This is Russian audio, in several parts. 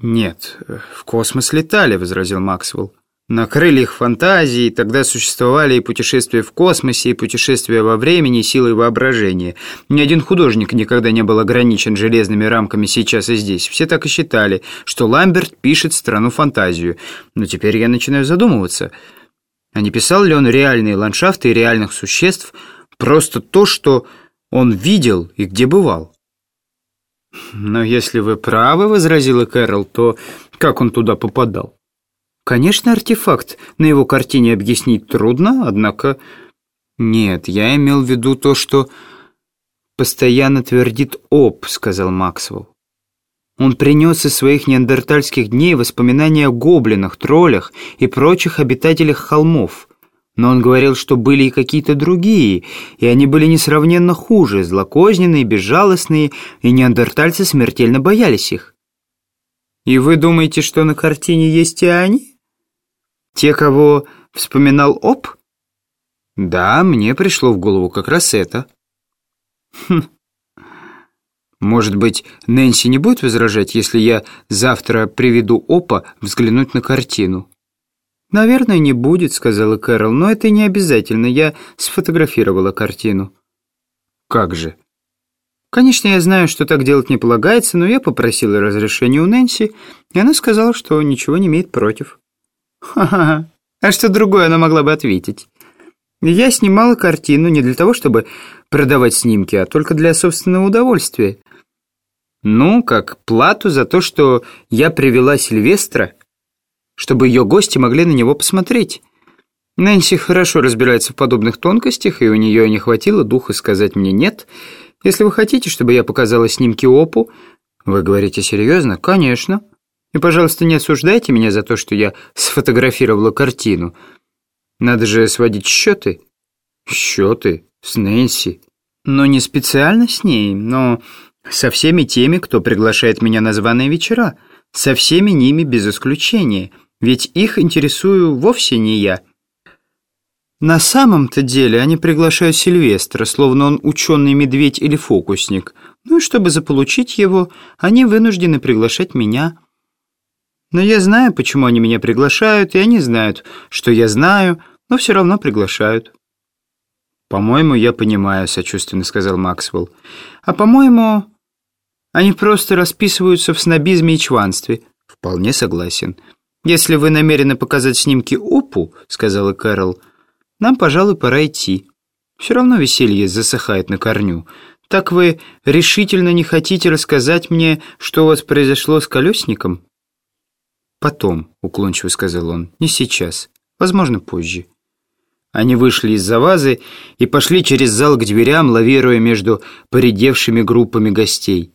«Нет, в космос летали», — возразил Максвелл. «На крыльях фантазии тогда существовали и путешествия в космосе, и путешествия во времени, и силой воображения. Ни один художник никогда не был ограничен железными рамками сейчас и здесь. Все так и считали, что Ламберт пишет страну фантазию. Но теперь я начинаю задумываться, а не писал ли он реальные ландшафты и реальных существ, просто то, что он видел и где бывал?» «Но если вы правы, — возразила Кэрол, — то как он туда попадал?» «Конечно, артефакт на его картине объяснить трудно, однако...» «Нет, я имел в виду то, что постоянно твердит Об», — сказал Максвелл. Он принес из своих неандертальских дней воспоминания о гоблинах, троллях и прочих обитателях холмов — но он говорил, что были и какие-то другие, и они были несравненно хуже, злокозненные, безжалостные, и неандертальцы смертельно боялись их. И вы думаете, что на картине есть и они? Те, кого вспоминал Оп? Да, мне пришло в голову как раз это. Хм. Может быть, Нэнси не будет возражать, если я завтра приведу Опа взглянуть на картину? «Наверное, не будет», — сказала Кэрол, «но это не обязательно. Я сфотографировала картину». «Как же?» «Конечно, я знаю, что так делать не полагается, но я попросила разрешения у Нэнси, и она сказала, что ничего не имеет против». «Ха-ха-ха! А что другое она могла бы ответить?» «Я снимала картину не для того, чтобы продавать снимки, а только для собственного удовольствия». «Ну, как плату за то, что я привела Сильвестра...» чтобы ее гости могли на него посмотреть. Нэнси хорошо разбирается в подобных тонкостях, и у нее не хватило духа сказать мне «нет». Если вы хотите, чтобы я показала снимки Опу...» «Вы говорите серьезно?» «Конечно. И, пожалуйста, не осуждайте меня за то, что я сфотографировала картину. Надо же сводить счеты». «Счеты? С Нэнси?» «Но не специально с ней, но со всеми теми, кто приглашает меня на званые вечера. Со всеми ними без исключения». Ведь их интересую вовсе не я. На самом-то деле они приглашают Сильвестра, словно он ученый медведь или фокусник. Ну и чтобы заполучить его, они вынуждены приглашать меня. Но я знаю, почему они меня приглашают, и они знают, что я знаю, но все равно приглашают. «По-моему, я понимаю», — сочувственно сказал Максвелл. «А по-моему, они просто расписываются в снобизме и чванстве». «Вполне согласен». «Если вы намерены показать снимки Опу», — сказала Кэрол, — «нам, пожалуй, пора идти. Все равно веселье засыхает на корню. Так вы решительно не хотите рассказать мне, что у вас произошло с колесником?» «Потом», — уклончиво сказал он, — «не сейчас. Возможно, позже». Они вышли из-за вазы и пошли через зал к дверям, лавируя между поредевшими группами гостей.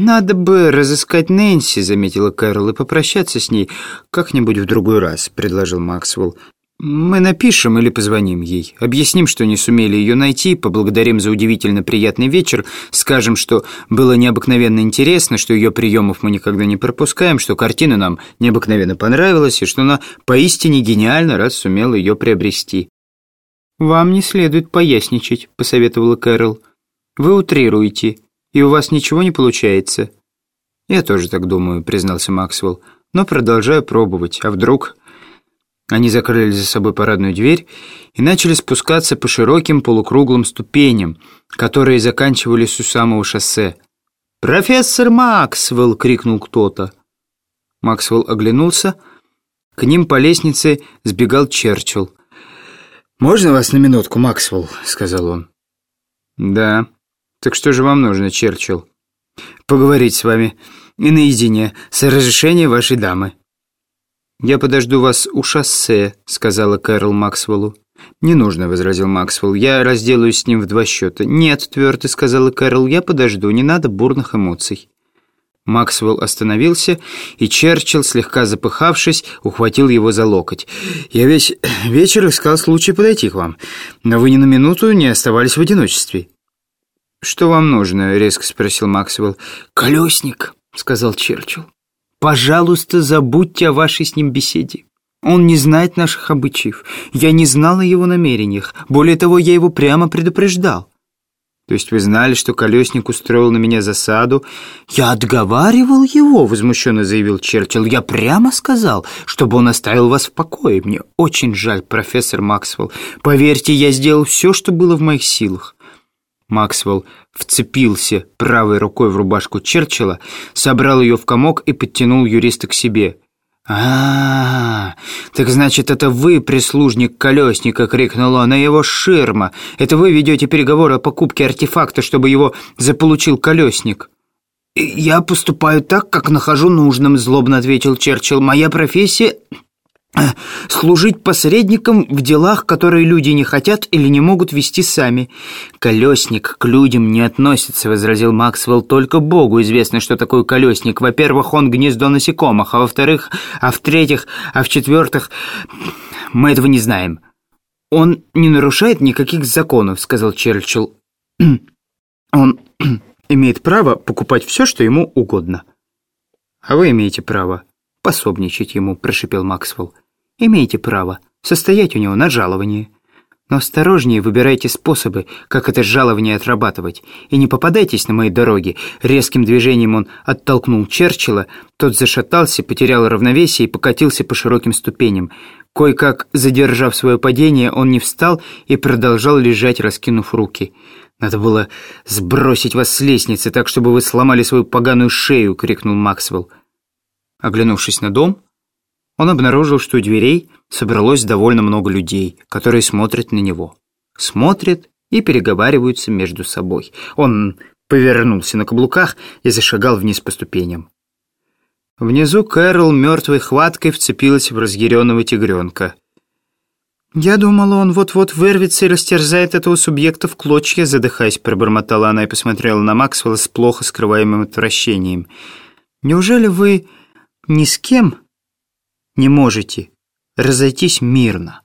«Надо бы разыскать Нэнси», — заметила Кэрол, — «и попрощаться с ней как-нибудь в другой раз», — предложил Максвелл. «Мы напишем или позвоним ей, объясним, что не сумели ее найти, поблагодарим за удивительно приятный вечер, скажем, что было необыкновенно интересно, что ее приемов мы никогда не пропускаем, что картина нам необыкновенно понравилась и что она поистине гениальна, раз сумела ее приобрести». «Вам не следует поясничать», — посоветовала Кэрол. «Вы утрируете» и у вас ничего не получается». «Я тоже так думаю», — признался Максвелл, «но продолжаю пробовать. А вдруг...» Они закрыли за собой парадную дверь и начали спускаться по широким полукруглым ступеням, которые заканчивались у самого шоссе. «Профессор Максвелл!» — крикнул кто-то. Максвелл оглянулся. К ним по лестнице сбегал Черчилл. «Можно вас на минутку, Максвелл?» — сказал он. «Да». Так что же вам нужно, Черчилл? Поговорить с вами и наедине, с разрешения вашей дамы. «Я подожду вас у шоссе», — сказала Кэрол Максвеллу. «Не нужно», — возразил Максвелл. «Я разделаюсь с ним в два счета». «Нет», — твердо сказала Кэрол, — «я подожду, не надо бурных эмоций». Максвелл остановился, и Черчилл, слегка запыхавшись, ухватил его за локоть. «Я весь вечер искал случай подойти к вам, но вы ни на минуту не оставались в одиночестве». «Что вам нужно?» — резко спросил Максвелл. «Колесник», — сказал Черчилл. «Пожалуйста, забудьте о вашей с ним беседе. Он не знает наших обычаев. Я не знал о его намерениях. Более того, я его прямо предупреждал. То есть вы знали, что колесник устроил на меня засаду? Я отговаривал его, возмущенно заявил Черчилл. Я прямо сказал, чтобы он оставил вас в покое. Мне очень жаль, профессор Максвелл. Поверьте, я сделал все, что было в моих силах. Максвелл вцепился правой рукой в рубашку Черчилла, собрал ее в комок и подтянул юриста к себе. «А, -а, -а так значит, это вы прислужник колесника!» — крикнул он. «А его ширма! Это вы ведете переговоры о покупке артефакта, чтобы его заполучил колесник!» «Я поступаю так, как нахожу нужным», — злобно ответил Черчилл. «Моя профессия служить посредником в делах, которые люди не хотят или не могут вести сами. Колесник к людям не относится, возразил Максвелл. Только Богу известно, что такое колесник. Во-первых, он гнездо насекомых, а во-вторых, а в-третьих, а в-четвертых, мы этого не знаем. Он не нарушает никаких законов, сказал Черчилл. Он имеет право покупать все, что ему угодно. А вы имеете право пособничать ему, прошипел Максвелл. Имеете право состоять у него на жаловании. Но осторожнее выбирайте способы, как это жалование отрабатывать, и не попадайтесь на моей дороге. Резким движением он оттолкнул Черчилла, тот зашатался, потерял равновесие и покатился по широким ступеням. Кое-как, задержав свое падение, он не встал и продолжал лежать, раскинув руки. «Надо было сбросить вас с лестницы, так, чтобы вы сломали свою поганую шею!» — крикнул Максвелл. Оглянувшись на дом, он обнаружил, что у дверей собралось довольно много людей, которые смотрят на него. Смотрят и переговариваются между собой. Он повернулся на каблуках и зашагал вниз по ступеням. Внизу Кэрол мертвой хваткой вцепилась в разъяренного тигренка. «Я думала, он вот-вот вырвется и растерзает этого субъекта в клочья», задыхаясь, пробормотала она и посмотрела на Максвелла с плохо скрываемым отвращением. «Неужели вы ни с кем не можете разойтись мирно.